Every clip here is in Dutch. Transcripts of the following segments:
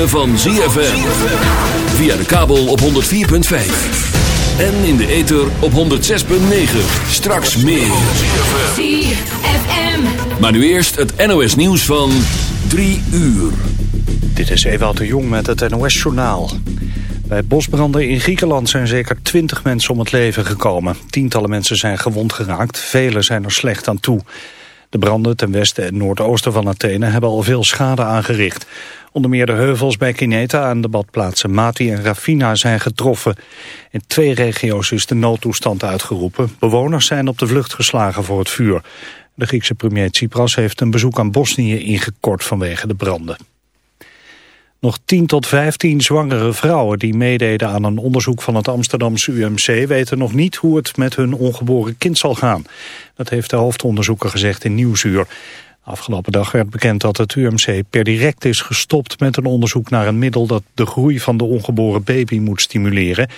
Ritme van ZFM. Via de kabel op 104.5. En in de ether op 106.9. Straks meer. ZFM. Maar nu eerst het NOS nieuws van 3 uur. Dit is Ewout de Jong met het NOS-journaal. Bij bosbranden in Griekenland zijn zeker twintig mensen om het leven gekomen. Tientallen mensen zijn gewond geraakt, velen zijn er slecht aan toe. De branden ten westen en noordoosten van Athene hebben al veel schade aangericht. Onder meer de heuvels bij Kineta en de badplaatsen Mati en Rafina zijn getroffen. In twee regio's is de noodtoestand uitgeroepen. Bewoners zijn op de vlucht geslagen voor het vuur. De Griekse premier Tsipras heeft een bezoek aan Bosnië ingekort vanwege de branden. Nog 10 tot 15 zwangere vrouwen die meededen aan een onderzoek van het Amsterdamse UMC weten nog niet hoe het met hun ongeboren kind zal gaan. Dat heeft de hoofdonderzoeker gezegd in Nieuwsuur. Afgelopen dag werd bekend dat het UMC per direct is gestopt met een onderzoek naar een middel dat de groei van de ongeboren baby moet stimuleren.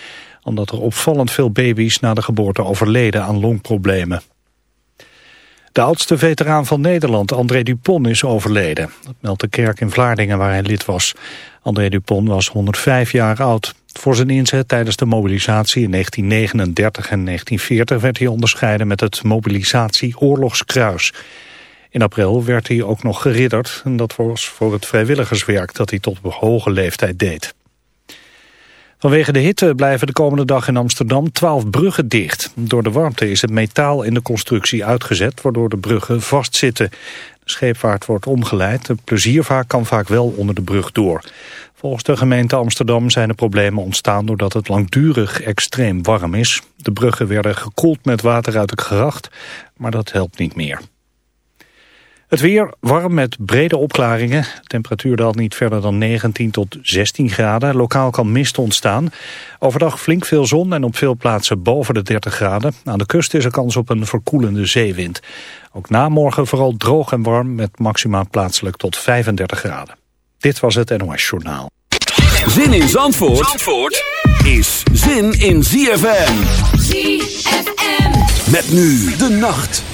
Omdat er opvallend veel baby's na de geboorte overleden aan longproblemen. De oudste veteraan van Nederland, André Dupont, is overleden. Dat meldt de kerk in Vlaardingen waar hij lid was. André Dupont was 105 jaar oud. Voor zijn inzet tijdens de mobilisatie in 1939 en 1940 werd hij onderscheiden met het mobilisatie Oorlogskruis. In april werd hij ook nog geridderd en dat was voor het vrijwilligerswerk dat hij tot hoge leeftijd deed. Vanwege de hitte blijven de komende dag in Amsterdam 12 bruggen dicht. Door de warmte is het metaal in de constructie uitgezet, waardoor de bruggen vastzitten. De scheepvaart wordt omgeleid, de pleziervaart kan vaak wel onder de brug door. Volgens de gemeente Amsterdam zijn de problemen ontstaan doordat het langdurig extreem warm is. De bruggen werden gekoeld met water uit het gracht, maar dat helpt niet meer. Het weer warm met brede opklaringen. Temperatuur daalt niet verder dan 19 tot 16 graden. Lokaal kan mist ontstaan. Overdag flink veel zon en op veel plaatsen boven de 30 graden. Aan de kust is er kans op een verkoelende zeewind. Ook na morgen vooral droog en warm met maxima plaatselijk tot 35 graden. Dit was het NOS Journaal. Zin in Zandvoort, Zandvoort is zin in ZFM. ZFM. Met nu de nacht.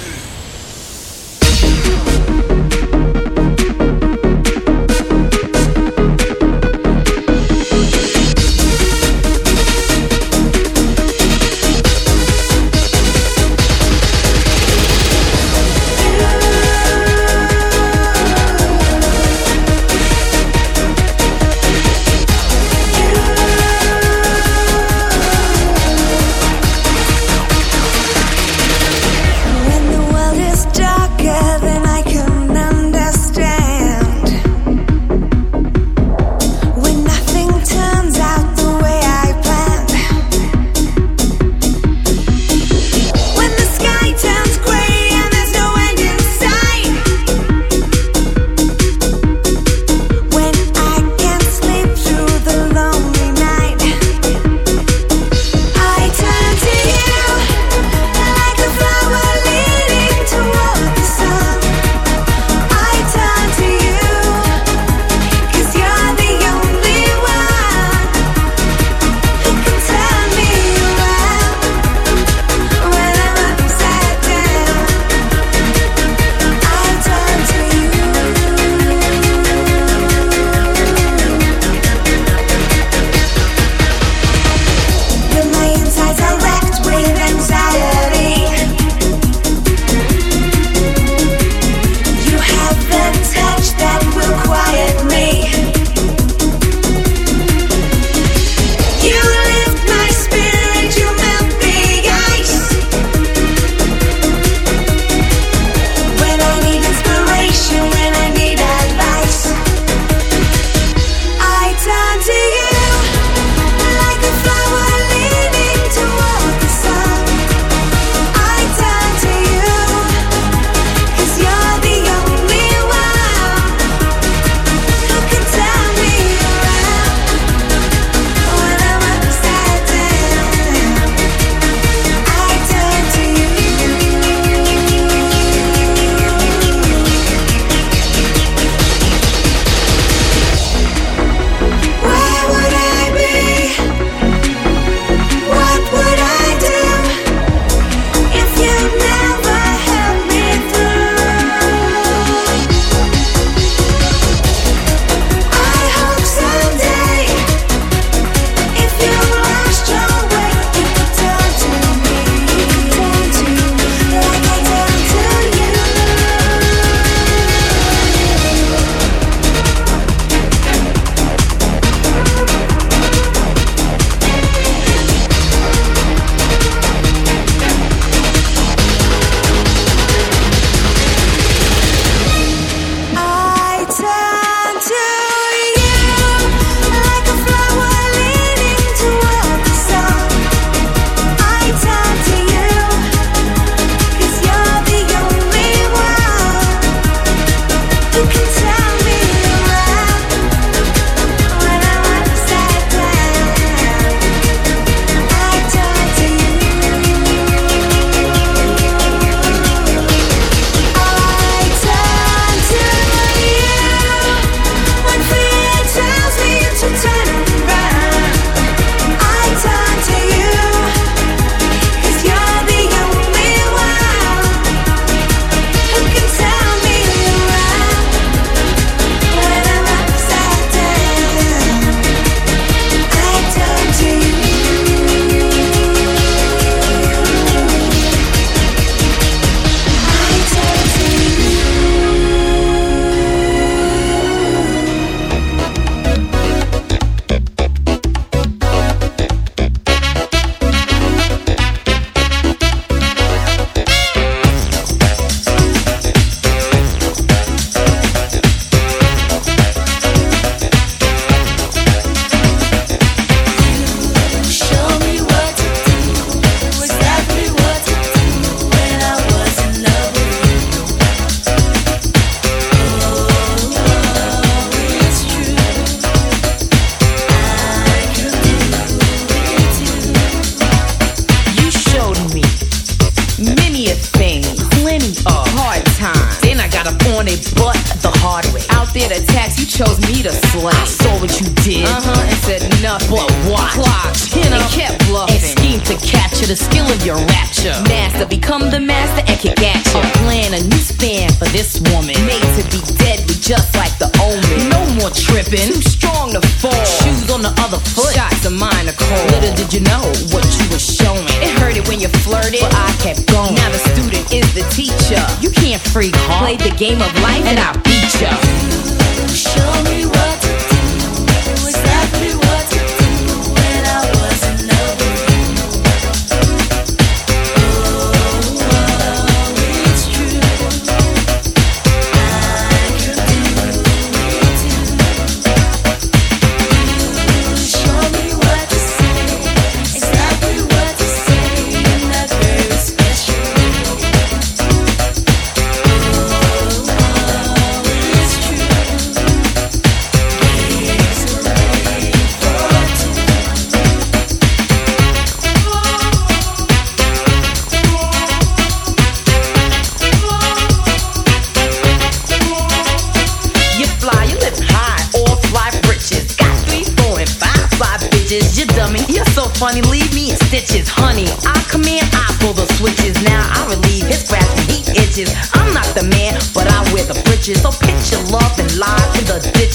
game of life, and I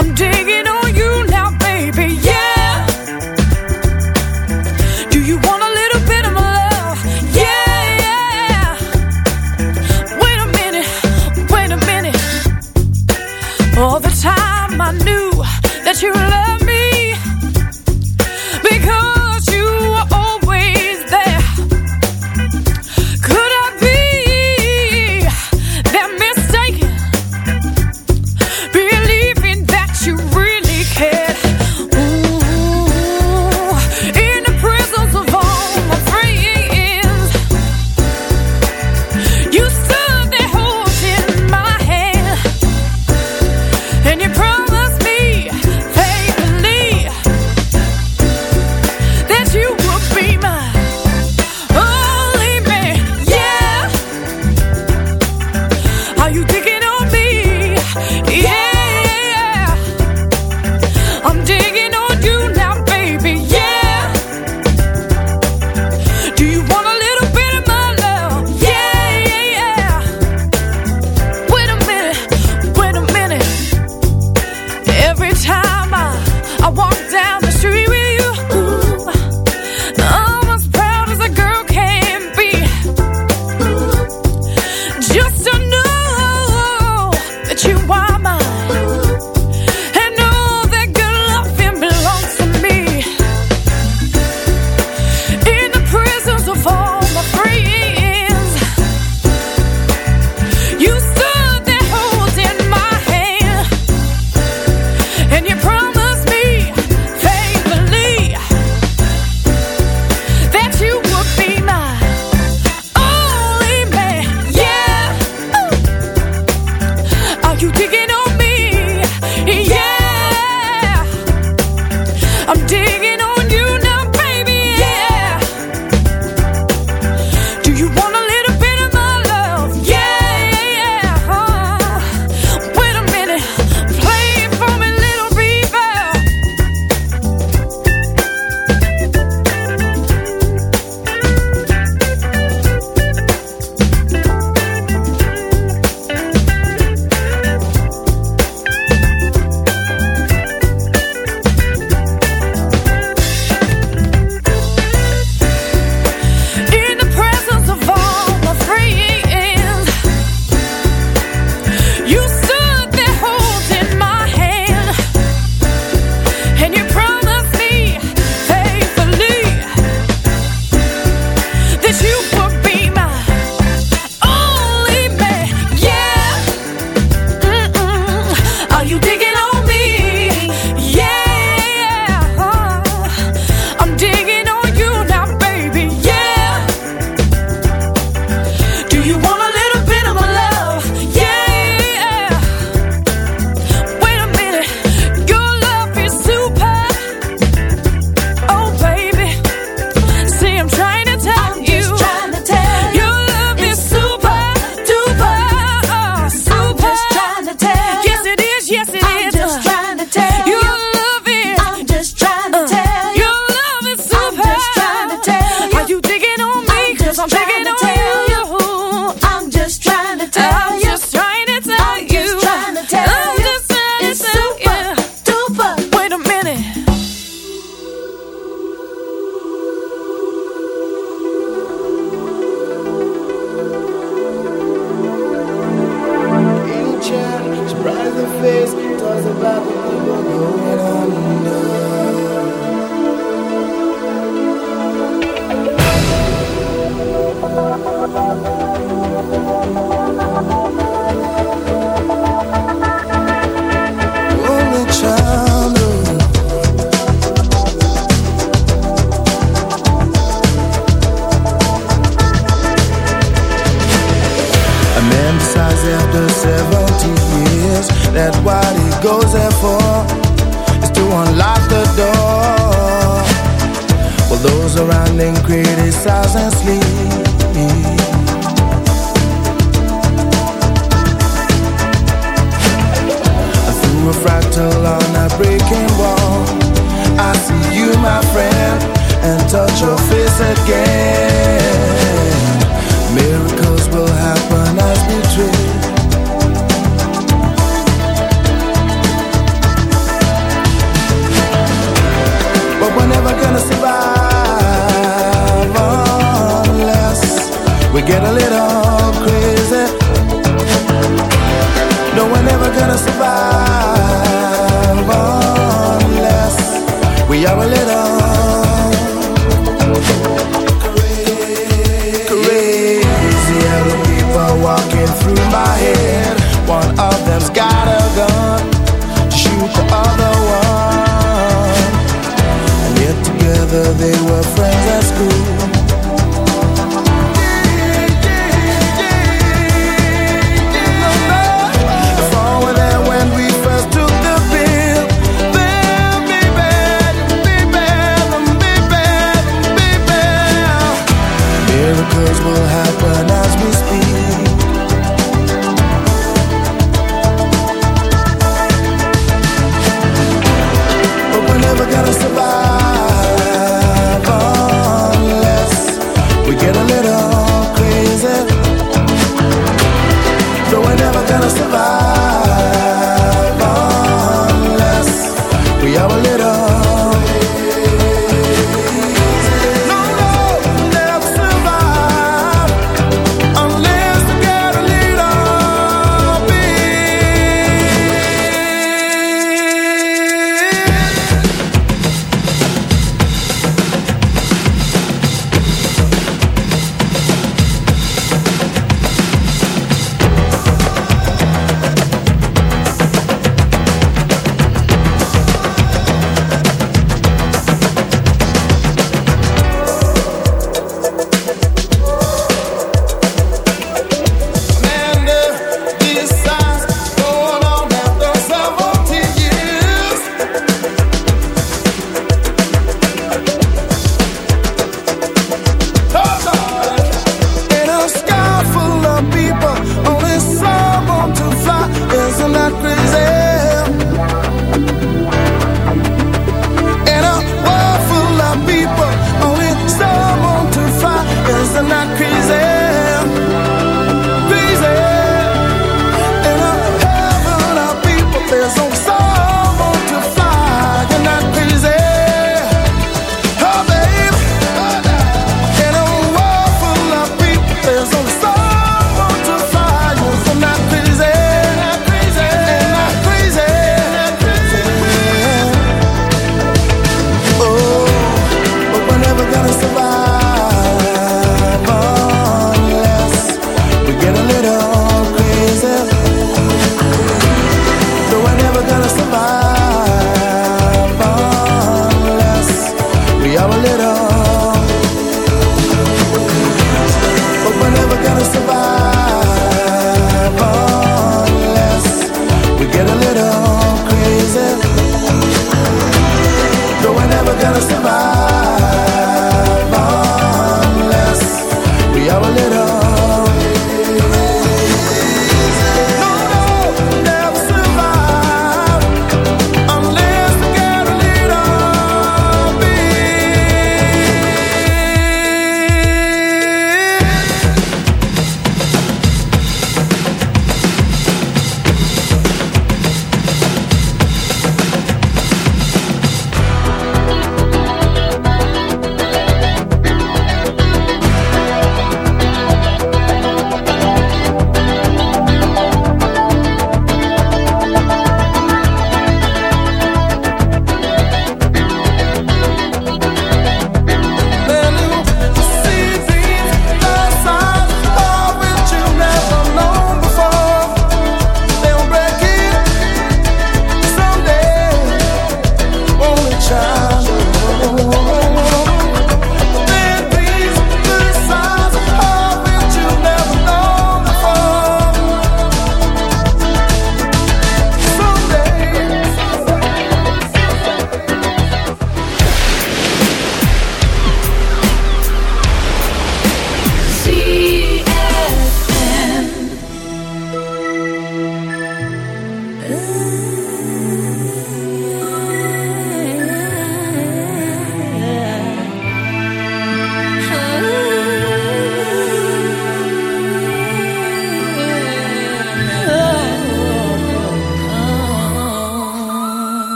I'm digging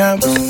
come.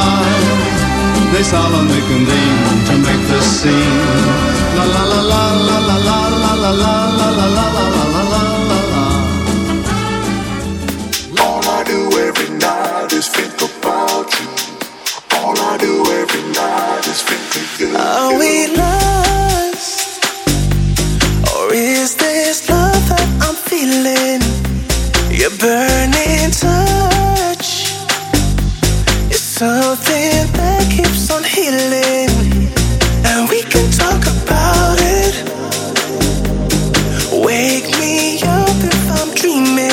they solemnly convene to make the scene. La la la la la la la la la la la la la la la la la la. All I do every night is think about you. All I do every night is think of you. Are we lost? Or is this love that I'm feeling? Your burning touch is something that keeps on healing. And we can talk about it. Wake me up if I'm dreaming.